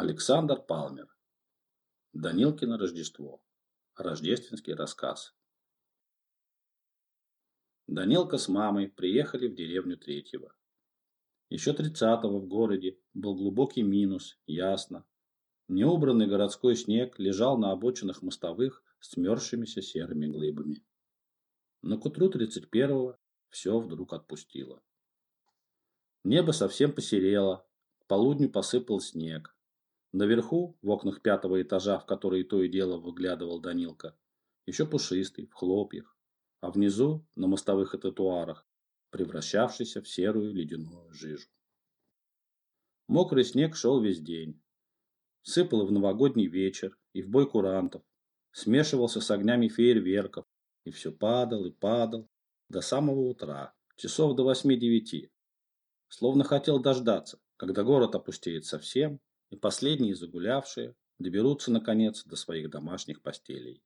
Александр Палмер. Данилкино Рождество. Рождественский рассказ. Данилка с мамой приехали в деревню Третьего. Еще тридцатого в городе был глубокий минус, ясно. Неубранный городской снег лежал на обочинах мостовых смерзшимися серыми глыбами. Но к утру тридцать первого все вдруг отпустило. Небо совсем посерело, к полудню посыпал снег. Наверху, в окнах пятого этажа, в которые то и дело выглядывал Данилка, еще пушистый, в хлопьях, а внизу, на мостовых и тротуарах, превращавшийся в серую ледяную жижу. Мокрый снег шел весь день. Сыпал в новогодний вечер, и в бой курантов, смешивался с огнями фейерверков, и все падал и падал до самого утра, часов до восьми-девяти. Словно хотел дождаться, когда город опустеет совсем, и последние загулявшие доберутся, наконец, до своих домашних постелей.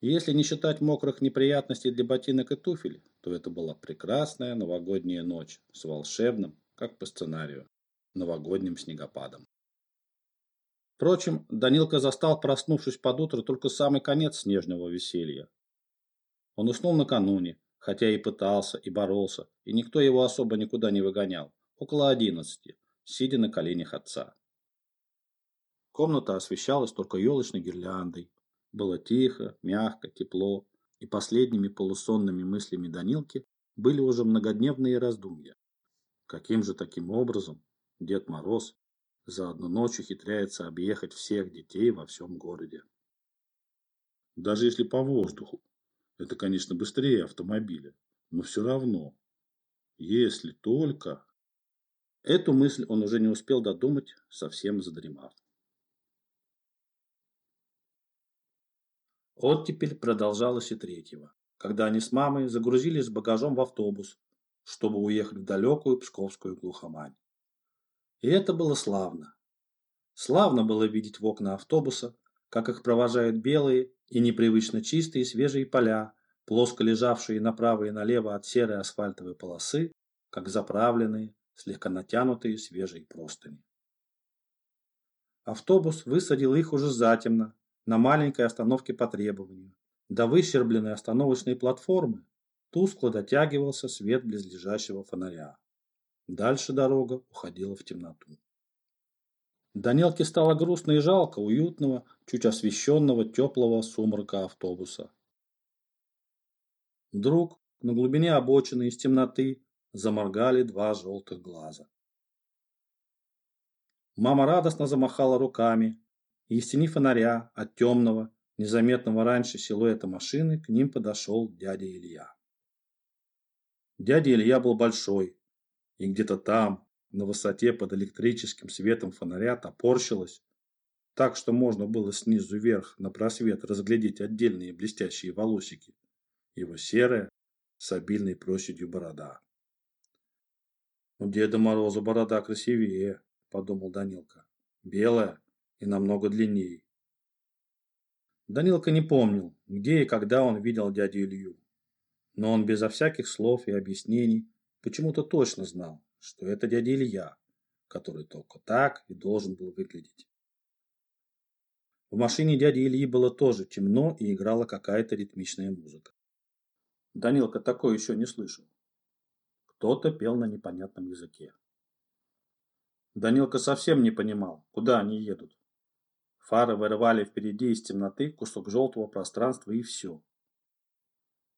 Если не считать мокрых неприятностей для ботинок и туфель, то это была прекрасная новогодняя ночь с волшебным, как по сценарию, новогодним снегопадом. Впрочем, Данилка застал, проснувшись под утро, только самый конец снежного веселья. Он уснул накануне, хотя и пытался, и боролся, и никто его особо никуда не выгонял, около одиннадцати, сидя на коленях отца. Комната освещалась только елочной гирляндой. Было тихо, мягко, тепло, и последними полусонными мыслями Данилки были уже многодневные раздумья. Каким же таким образом Дед Мороз за одну ночь ухитряется объехать всех детей во всем городе? Даже если по воздуху, это, конечно, быстрее автомобиля, но все равно, если только... Эту мысль он уже не успел додумать, совсем задремав. Оттепель продолжалась и третьего, когда они с мамой загрузились с багажом в автобус, чтобы уехать в далекую Псковскую глухомань. И это было славно. Славно было видеть в окна автобуса, как их провожают белые и непривычно чистые свежие поля, плоско лежавшие направо и налево от серой асфальтовой полосы, как заправленные, слегка натянутые свежие простыни. Автобус высадил их уже затемно, на маленькой остановке по требованию. До выщербленной остановочной платформы тускло дотягивался свет близлежащего фонаря. Дальше дорога уходила в темноту. Данилке стало грустно и жалко уютного, чуть освещенного теплого сумрака автобуса. Вдруг на глубине обочины из темноты заморгали два желтых глаза. Мама радостно замахала руками, и из тени фонаря от темного, незаметного раньше силуэта машины к ним подошел дядя Илья. Дядя Илья был большой, и где-то там, на высоте под электрическим светом фонаря, топорщилось, так что можно было снизу вверх на просвет разглядеть отдельные блестящие волосики, его серая с обильной проседью борода. «У Деда Мороза борода красивее», — подумал Данилка. «Белая и намного длиннее». Данилка не помнил, где и когда он видел дядю Илью. Но он безо всяких слов и объяснений почему-то точно знал, что это дядя Илья, который только так и должен был выглядеть. В машине дяди Ильи было тоже темно и играла какая-то ритмичная музыка. Данилка такое еще не слышал. Кто-то пел на непонятном языке. Данилка совсем не понимал, куда они едут. Фары вырывали впереди из темноты кусок желтого пространства и все.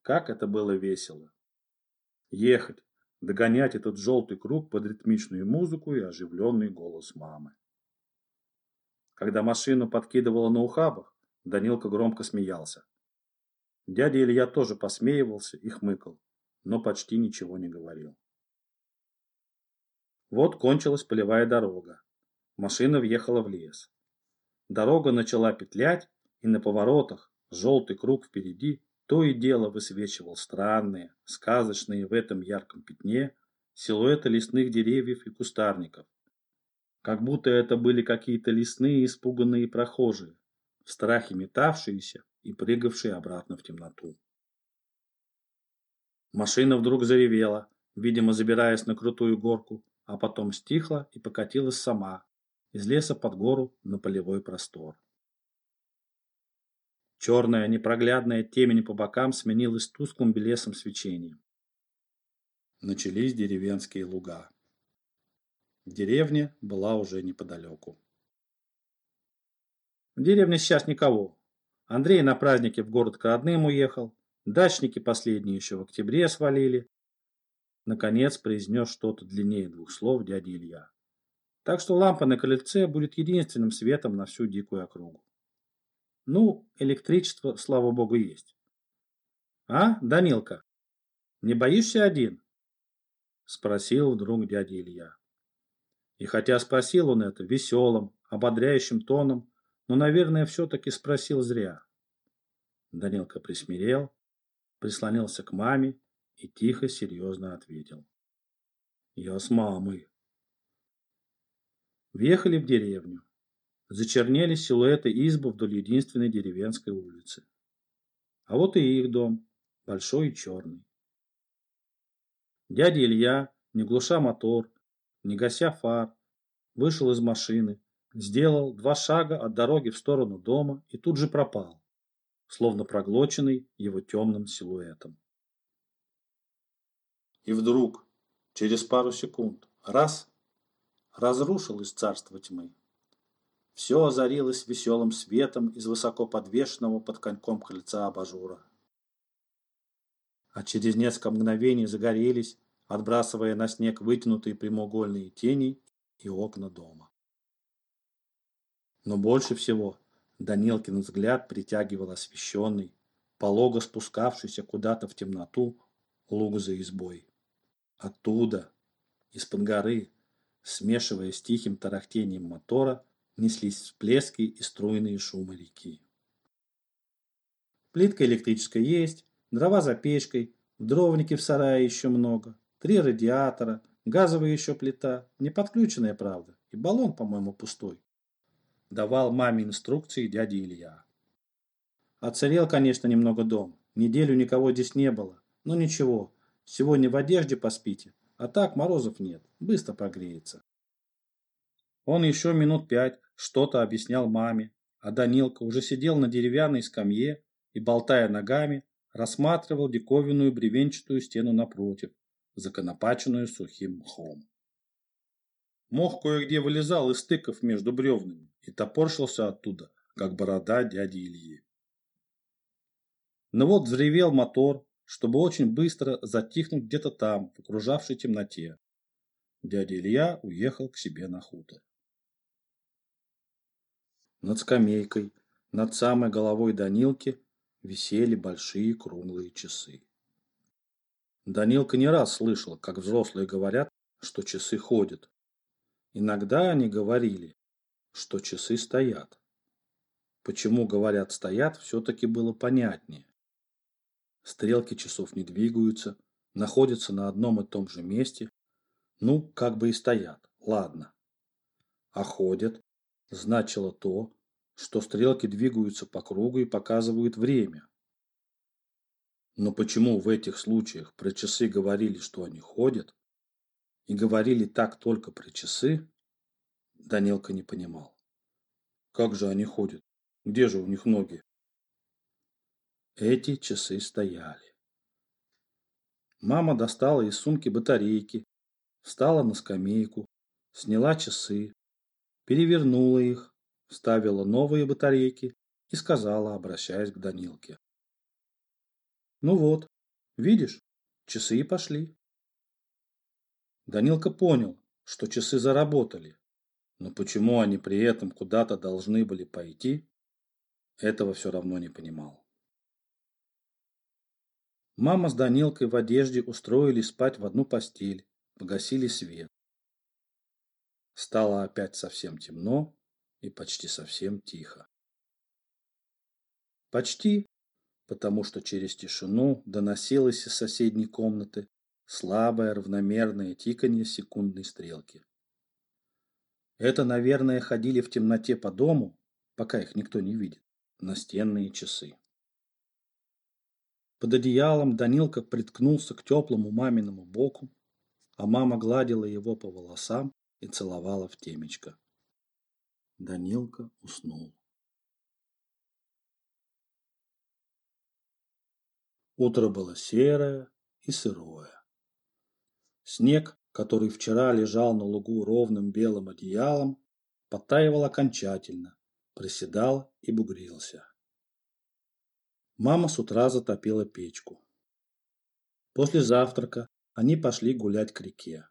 Как это было весело. Ехать, догонять этот желтый круг под ритмичную музыку и оживленный голос мамы. Когда машину подкидывало на ухабах, Данилка громко смеялся. Дядя Илья тоже посмеивался и хмыкал но почти ничего не говорил. Вот кончилась полевая дорога. Машина въехала в лес. Дорога начала петлять, и на поворотах желтый круг впереди то и дело высвечивал странные, сказочные в этом ярком пятне силуэты лесных деревьев и кустарников. Как будто это были какие-то лесные испуганные прохожие, в страхе метавшиеся и прыгавшие обратно в темноту. Машина вдруг заревела, видимо, забираясь на крутую горку, а потом стихла и покатилась сама, из леса под гору на полевой простор. Черная непроглядная темень по бокам сменилась тусклым белесым свечением. Начались деревенские луга. Деревня была уже неподалеку. В деревне сейчас никого. Андрей на празднике в город к родным уехал. Дачники последние еще в октябре свалили. Наконец произнес что-то длиннее двух слов дядя Илья. Так что лампа на крыльце будет единственным светом на всю дикую округу. Ну, электричество, слава богу, есть. А, Данилка, не боишься один? Спросил вдруг дядя Илья. И хотя спросил он это веселым, ободряющим тоном, но, наверное, все-таки спросил зря. Данилка присмирел, прислонился к маме и тихо, серьезно ответил. Я с мамой. Въехали в деревню. Зачернели силуэты избы вдоль единственной деревенской улицы. А вот и их дом, большой и черный. Дядя Илья, не глуша мотор, не гася фар, вышел из машины, сделал два шага от дороги в сторону дома и тут же пропал, словно проглоченный его темным силуэтом. И вдруг, через пару секунд, раз, разрушил из царства тьмы. Все озарилось веселым светом из высоко подвешенного под коньком крыльца абажура. А через несколько мгновений загорелись, отбрасывая на снег вытянутые прямоугольные тени и окна дома. Но больше всего Данилкин взгляд притягивал освещенный, полого спускавшийся куда-то в темноту луг за избой. Оттуда, из-под горы, смешиваясь с тихим тарахтением мотора, неслись всплески и струйные шумы реки. Плитка электрическая есть, дрова за печкой, в дровнике в сарае еще много, три радиатора, газовая еще плита, не подключенная, правда, и баллон, по-моему, пустой. Давал маме инструкции дядя Илья. Оцарел, конечно, немного дом. Неделю никого здесь не было. Но ничего, сегодня в одежде поспите, а так морозов нет, быстро прогреется. Он еще минут пять что-то объяснял маме, а Данилка уже сидел на деревянной скамье и, болтая ногами, рассматривал диковинную бревенчатую стену напротив, законопаченную сухим мхом. Мох кое-где вылезал из стыков между бревнами и топорщился оттуда, как борода дяди Ильи. Но вот взревел мотор, чтобы очень быстро затихнуть где-то там, в окружавшей темноте. Дядя Илья уехал к себе на хутор. Над скамейкой, над самой головой Данилки висели большие круглые часы. Данилка не раз слышал, как взрослые говорят, что часы ходят. Иногда они говорили, что часы стоят. Почему, говорят, стоят, все-таки было понятнее. Стрелки часов не двигаются, находятся на одном и том же месте. Ну, как бы и стоят, ладно. А ходят, значило то, что стрелки двигаются по кругу и показывают время. Но почему в этих случаях про часы говорили, что они ходят, и говорили так только про часы, Данилка не понимал. Как же они ходят? Где же у них ноги? Эти часы стояли. Мама достала из сумки батарейки, встала на скамейку, сняла часы, перевернула их, вставила новые батарейки и сказала, обращаясь к Данилке. «Ну вот, видишь, часы и пошли». Данилка понял, что часы заработали, но почему они при этом куда-то должны были пойти, этого все равно не понимал. Мама с Данилкой в одежде устроились спать в одну постель, погасили свет. Стало опять совсем темно и почти совсем тихо. Почти, потому что через тишину доносилось из соседней комнаты слабое равномерное тиканье секундной стрелки. Это, наверное, ходили в темноте по дому, пока их никто не видит, настенные часы. Под одеялом Данилка приткнулся к теплому маминому боку, а мама гладила его по волосам и целовала в темечко. Данилка уснул. Утро было серое и сырое. Снег, который вчера лежал на лугу ровным белым одеялом, подтаивал окончательно, приседал и бугрился. Мама с утра затопила печку. После завтрака они пошли гулять к реке.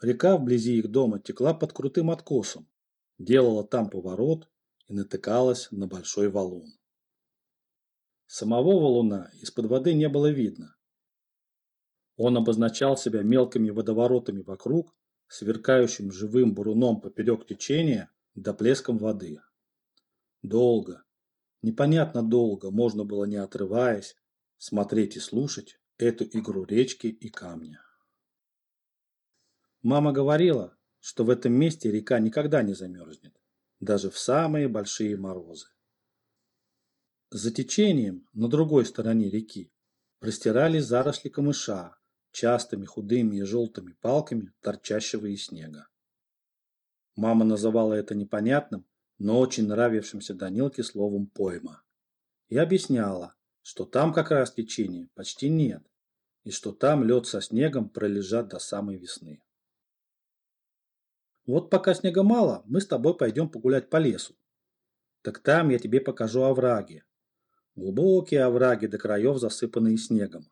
Река вблизи их дома текла под крутым откосом, делала там поворот и натыкалась на большой валун. Самого валуна из-под воды не было видно. Он обозначал себя мелкими водоворотами вокруг, сверкающим живым буруном поперек течения до плеском воды. Долго, непонятно долго можно было не отрываясь смотреть и слушать эту игру речки и камня. Мама говорила, что в этом месте река никогда не замерзнет, даже в самые большие морозы. За течением, на другой стороне реки, простирались заросли камыша, частыми худыми и желтыми палками, торчащего из снега. Мама называла это непонятным, но очень нравившимся Данилке словом «пойма». И объясняла, что там как раз течения почти нет, и что там лед со снегом пролежат до самой весны. Вот пока снега мало, мы с тобой пойдем погулять по лесу. Так там я тебе покажу овраги. Глубокие овраги до краев, засыпанные снегом.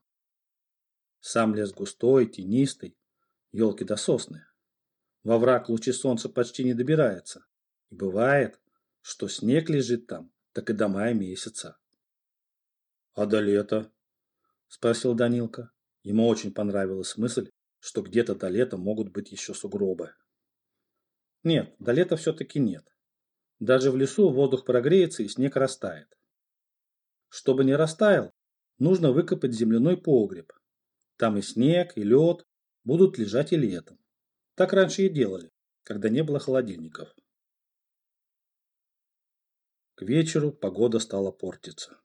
Сам лес густой, тенистый, елки да сосны. Во враг лучи солнца почти не добирается. Бывает, что снег лежит там, так и до мая месяца. — А до лета? — спросил Данилка. Ему очень понравилась мысль, что где-то до лета могут быть еще сугробы. Нет, до лета все-таки нет. Даже в лесу воздух прогреется и снег растает. Чтобы не растаял, нужно выкопать земляной погреб. Там и снег, и лед будут лежать и летом. Так раньше и делали, когда не было холодильников. Вечеру погода стала портиться.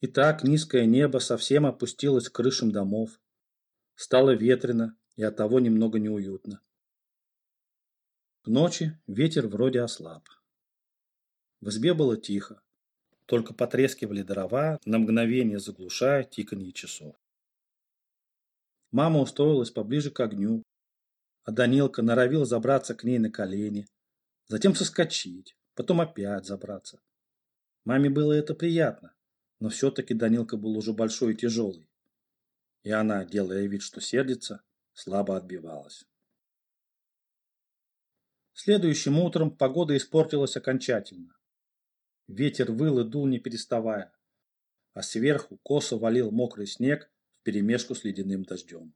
И так низкое небо совсем опустилось к крышам домов. Стало ветрено и оттого немного неуютно. К ночи ветер вроде ослаб. В избе было тихо, только потрескивали дрова, на мгновение заглушая тиканье часов. Мама устроилась поближе к огню, а Данилка норовил забраться к ней на колени, затем соскочить, потом опять забраться. Маме было это приятно, но все-таки Данилка был уже большой и тяжелый, и она, делая вид, что сердится, слабо отбивалась. Следующим утром погода испортилась окончательно. Ветер выл и дул не переставая, а сверху косо валил мокрый снег вперемешку с ледяным дождем.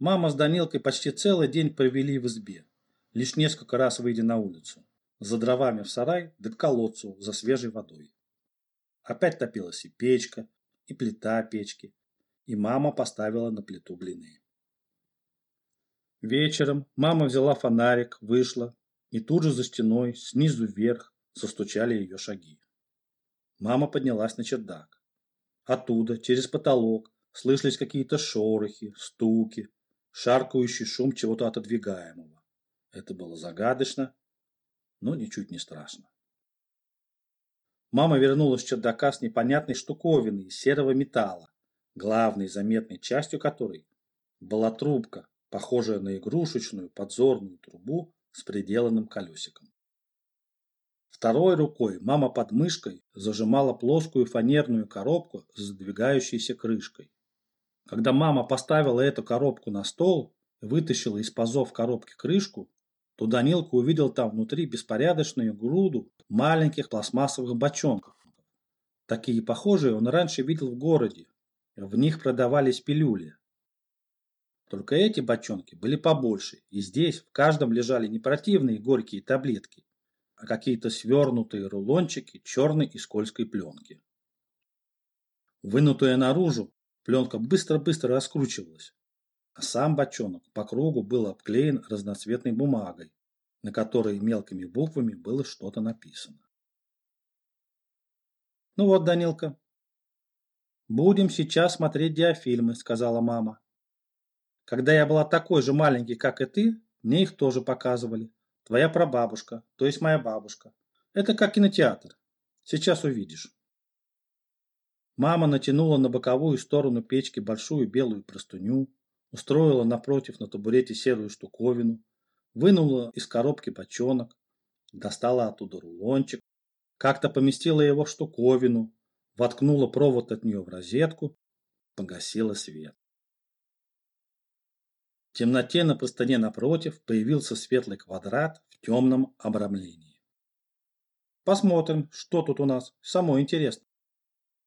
Мама с Данилкой почти целый день провели в избе, лишь несколько раз выйдя на улицу, за дровами в сарай да к колодцу за свежей водой. Опять топилась и печка, и плита печки, и мама поставила на плиту блины. Вечером мама взяла фонарик, вышла, и тут же за стеной, снизу вверх, застучали ее шаги. Мама поднялась на чердак. Оттуда, через потолок, слышались какие-то шорохи, стуки, шаркающий шум чего-то отодвигаемого. Это было загадочно, но ничуть не страшно. Мама вернулась с чердака с непонятной штуковиной из серого металла, главной заметной частью которой была трубка, похожая на игрушечную подзорную трубу с приделанным колесиком. Второй рукой мама под мышкой зажимала плоскую фанерную коробку с задвигающейся крышкой. Когда мама поставила эту коробку на стол вытащила из пазов коробки крышку, то Данилка увидел там внутри беспорядочную груду маленьких пластмассовых бочонков. Такие похожие он раньше видел в городе. В них продавались пилюли. Только эти бочонки были побольше, и здесь в каждом лежали не противные горькие таблетки, а какие-то свернутые рулончики черной и скользкой пленки. Вынутая наружу, пленка быстро-быстро раскручивалась, сам бочонок по кругу был обклеен разноцветной бумагой, на которой мелкими буквами было что-то написано. «Ну вот, Данилка, будем сейчас смотреть диафильмы», — сказала мама. Когда я была такой же маленький, как и ты, мне их тоже показывали. твоя прабабушка, то есть моя бабушка. Это как кинотеатр. Сейчас увидишь. Мама натянула на боковую сторону печки большую белую простыню, устроила напротив на табурете серую штуковину, вынула из коробки бочонок, достала оттуда рулончик, как-то поместила его в штуковину, воткнула провод от нее в розетку, погасила свет. В темноте на простыне напротив появился светлый квадрат в темном обрамлении. Посмотрим, что тут у нас. Само интересно.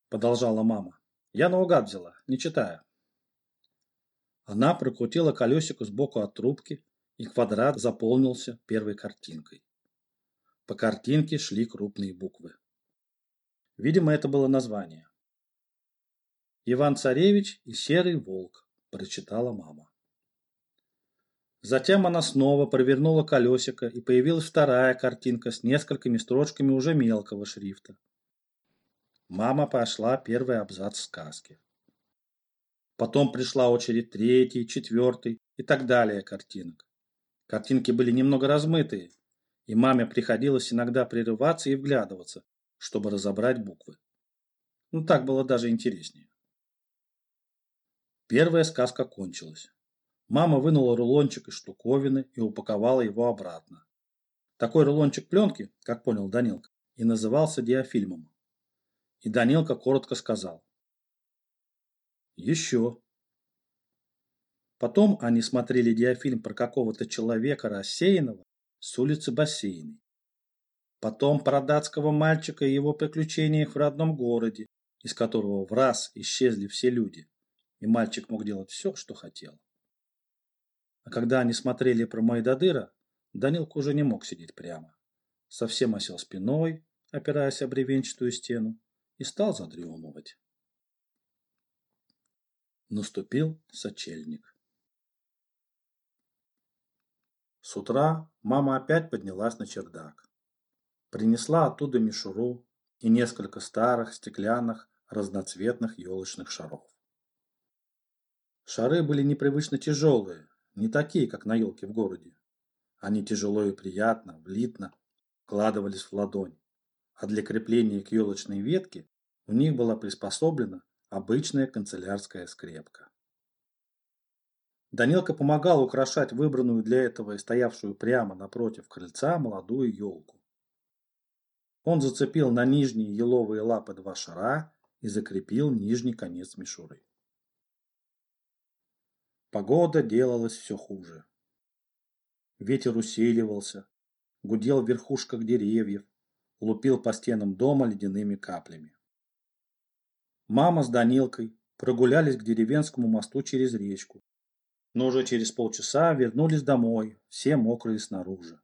Продолжала мама. Я наугад взяла, не читая. Она прокрутила колесико сбоку от трубки, и квадрат заполнился первой картинкой. По картинке шли крупные буквы. Видимо, это было название. «Иван-царевич и серый волк», – прочитала мама. Затем она снова провернула колесико, и появилась вторая картинка с несколькими строчками уже мелкого шрифта. Мама пошла первый абзац сказки. Потом пришла очередь третий, четвертый и так далее картинок. Картинки были немного размытые, и маме приходилось иногда прерываться и вглядываться, чтобы разобрать буквы. Ну так было даже интереснее. Первая сказка кончилась. Мама вынула рулончик из штуковины и упаковала его обратно. Такой рулончик пленки, как понял Данилка, и назывался диафильмом. И Данилка коротко сказал. Еще. Потом они смотрели диафильм про какого-то человека рассеянного с улицы Бассейной. Потом про датского мальчика и его приключениях в родном городе, из которого в раз исчезли все люди, и мальчик мог делать все, что хотел. А когда они смотрели про Майдадыра, Данилка уже не мог сидеть прямо. Совсем осел спиной, опираясь об бревенчатую стену, и стал задремывать. Наступил сочельник. С утра мама опять поднялась на чердак. Принесла оттуда мишуру и несколько старых стеклянных разноцветных елочных шаров. Шары были непривычно тяжелые, не такие, как на елке в городе. Они тяжело и приятно, влитно вкладывались в ладонь, а для крепления к елочной ветке у них была приспособлена обычная канцелярская скрепка. Данилка помогал украшать выбранную для этого и стоявшую прямо напротив крыльца молодую елку. Он зацепил на нижние еловые лапы два шара и закрепил нижний конец мишуры. Погода делалась все хуже. Ветер усиливался, гудел в верхушках деревьев, лупил по стенам дома ледяными каплями. Мама с Данилкой прогулялись к деревенскому мосту через речку, но уже через полчаса вернулись домой, все мокрые снаружи.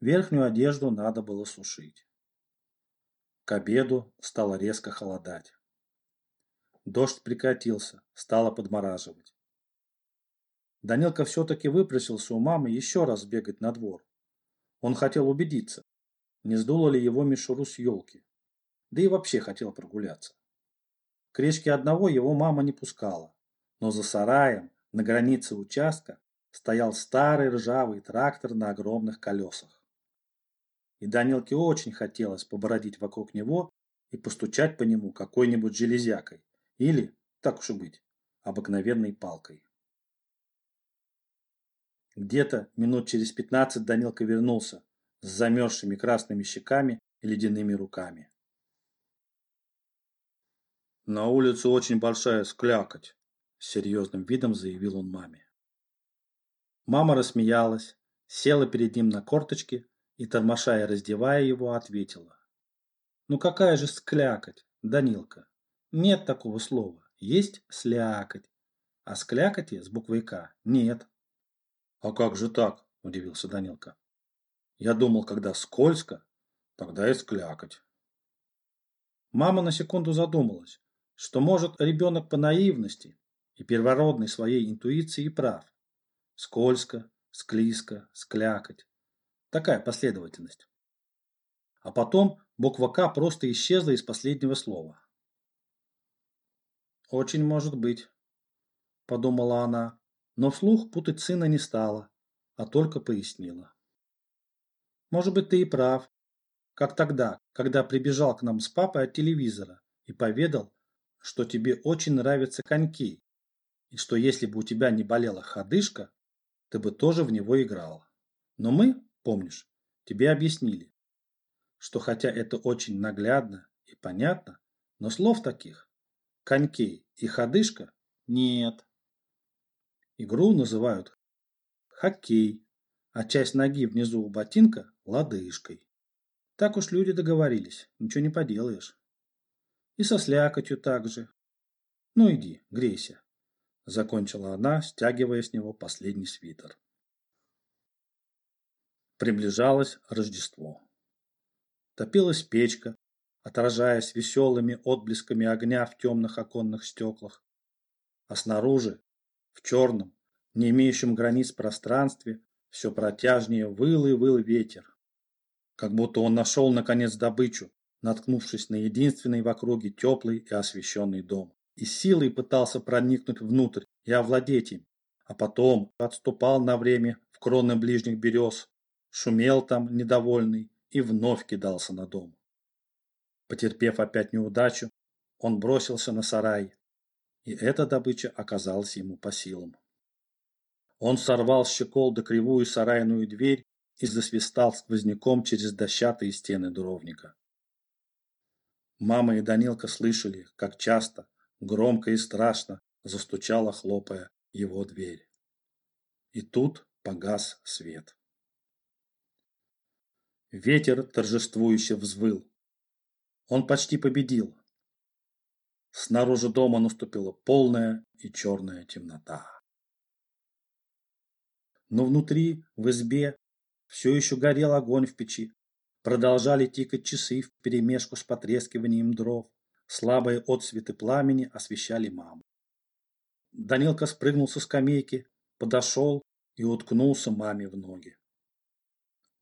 Верхнюю одежду надо было сушить. К обеду стало резко холодать. Дождь прекратился, стало подмораживать. Данилка все-таки выпросился у мамы еще раз бегать на двор. Он хотел убедиться, не сдуло ли его мишуру с елки. Да и вообще хотел прогуляться. К речке одного его мама не пускала, но за сараем, на границе участка, стоял старый ржавый трактор на огромных колесах. И Данилке очень хотелось побродить вокруг него и постучать по нему какой-нибудь железякой или, так уж и быть, обыкновенной палкой. Где-то минут через пятнадцать Данилка вернулся с замерзшими красными щеками и ледяными руками. «На улице очень большая склякоть», — с серьезным видом заявил он маме. Мама рассмеялась, села перед ним на корточки и, тормошая и раздевая его, ответила. «Ну какая же склякоть, Данилка? Нет такого слова. Есть слякоть. А склякоти с буквой «К» нет». «А как же так?» – удивился Данилка. «Я думал, когда скользко, тогда и склякоть». Мама на секунду задумалась, что, может, ребенок по наивности и первородной своей интуиции прав. Скользко, склизко, склякоть. Такая последовательность. А потом буква «К» просто исчезла из последнего слова. «Очень может быть», – подумала она, но вслух путать сына не стала, а только пояснила. Может быть, ты и прав. Как тогда, когда прибежал к нам с папой от телевизора и поведал, что тебе очень нравятся коньки, и что если бы у тебя не болела ходышка, ты бы тоже в него играла. Но мы, помнишь, тебе объяснили, что хотя это очень наглядно и понятно, но слов таких конькей и ходышка нет. Игру называют хоккей, а часть ноги внизу у ботинка лодыжкой. Так уж люди договорились, ничего не поделаешь. И со слякотью так же. Ну иди, грейся, закончила она, стягивая с него последний свитер. Приближалось Рождество. Топилась печка, отражаясь веселыми отблесками огня в темных оконных стеклах. А снаружи, в черном, не имеющем границ пространстве, все протяжнее выл и выл ветер. Как будто он нашел, наконец, добычу, наткнувшись на единственный в округе теплый и освещенный дом. И силой пытался проникнуть внутрь и овладеть им, а потом отступал на время в кроны ближних берез, шумел там недовольный и вновь кидался на дом. Потерпев опять неудачу, он бросился на сарай, и эта добыча оказалась ему по силам. Он сорвал с щеколды кривую сарайную дверь и засвистал сквозняком через дощатые стены дуровника. Мама и Данилка слышали, как часто, громко и страшно застучала, хлопая его дверь. И тут погас свет. Ветер торжествующе взвыл. Он почти победил. Снаружи дома наступила полная и черная темнота но внутри, в избе, все еще горел огонь в печи. Продолжали тикать часы вперемешку с потрескиванием дров. Слабые отсветы пламени освещали маму. Данилка спрыгнул со скамейки, подошел и уткнулся маме в ноги.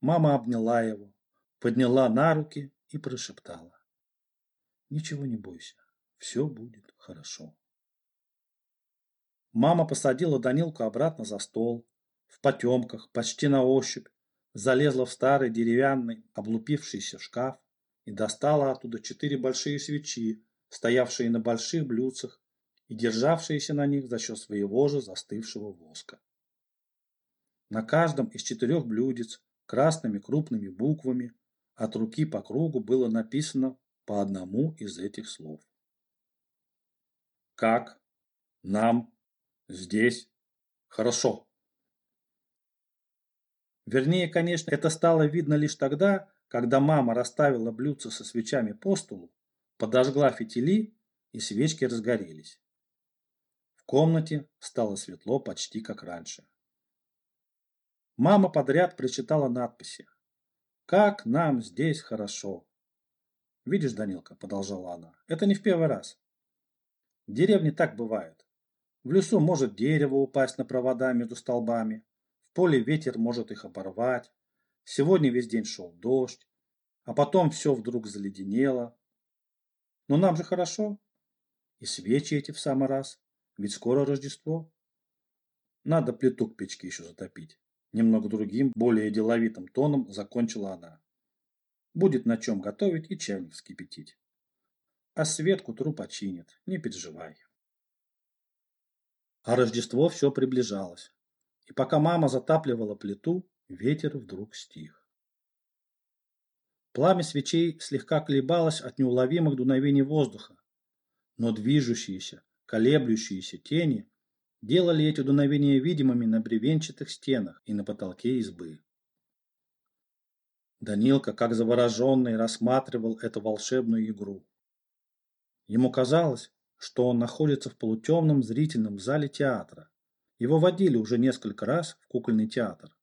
Мама обняла его, подняла на руки и прошептала. Ничего не бойся, все будет хорошо. Мама посадила Данилку обратно за стол, в потемках, почти на ощупь, залезла в старый деревянный, облупившийся шкаф и достала оттуда четыре большие свечи, стоявшие на больших блюдцах и державшиеся на них за счет своего же застывшего воска. На каждом из четырех блюдец красными крупными буквами от руки по кругу было написано по одному из этих слов. Как нам здесь хорошо. Вернее, конечно, это стало видно лишь тогда, когда мама расставила блюдце со свечами по столу, подожгла фитили, и свечки разгорелись. В комнате стало светло почти как раньше. Мама подряд прочитала надписи. «Как нам здесь хорошо!» «Видишь, Данилка», — продолжала она, — «это не в первый раз. В деревне так бывает. В лесу может дерево упасть на провода между столбами, поле ветер может их оборвать. Сегодня весь день шел дождь, а потом все вдруг заледенело. Но нам же хорошо. И свечи эти в самый раз, ведь скоро Рождество. Надо плиту к печке еще затопить. Немного другим, более деловитым тоном закончила она. Будет на чем готовить и чайник вскипятить. А свет к утру не переживай. А Рождество все приближалось. И пока мама затапливала плиту, ветер вдруг стих. Пламя свечей слегка колебалось от неуловимых дуновений воздуха, но движущиеся, колеблющиеся тени делали эти дуновения видимыми на бревенчатых стенах и на потолке избы. Данилка, как завороженный, рассматривал эту волшебную игру. Ему казалось, что он находится в полутемном зрительном зале театра, его водили уже несколько раз в кукольный театр.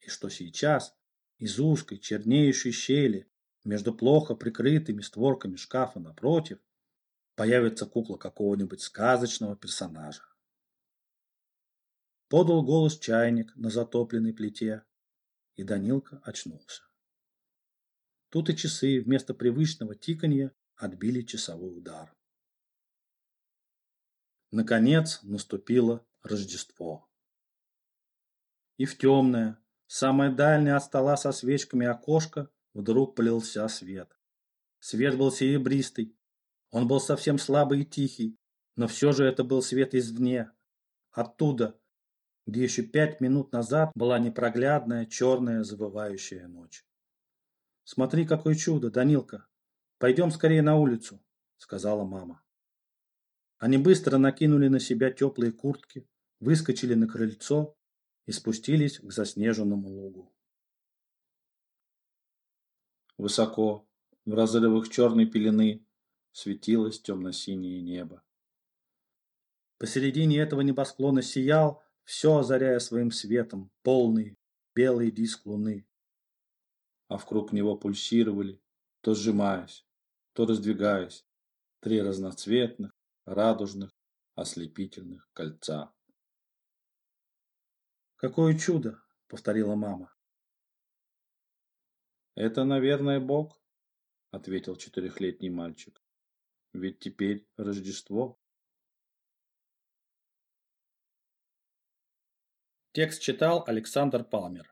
И что сейчас из узкой чернеющей щели между плохо прикрытыми створками шкафа напротив появится кукла какого-нибудь сказочного персонажа. Подал голос чайник на затопленной плите, и Данилка очнулся. Тут и часы вместо привычного тиканья отбили часовой удар. Наконец наступило Рождество. И в темное, самое дальнее от стола со свечками окошко вдруг полился свет. Свет был серебристый. Он был совсем слабый и тихий, но все же это был свет извне. Оттуда, где еще пять минут назад была непроглядная черная забывающая ночь. «Смотри, какое чудо, Данилка! Пойдем скорее на улицу», — сказала мама. Они быстро накинули на себя теплые куртки, выскочили на крыльцо и спустились к заснеженному лугу. Высоко, в разрывах черной пелены, светилось темно-синее небо. Посередине этого небосклона сиял, все озаряя своим светом, полный белый диск луны. А вокруг него пульсировали, то сжимаясь, то раздвигаясь, три разноцветных, радужных, ослепительных кольца. «Какое чудо!» — повторила мама. «Это, наверное, Бог», — ответил четырехлетний мальчик. «Ведь теперь Рождество». Текст читал Александр Палмер.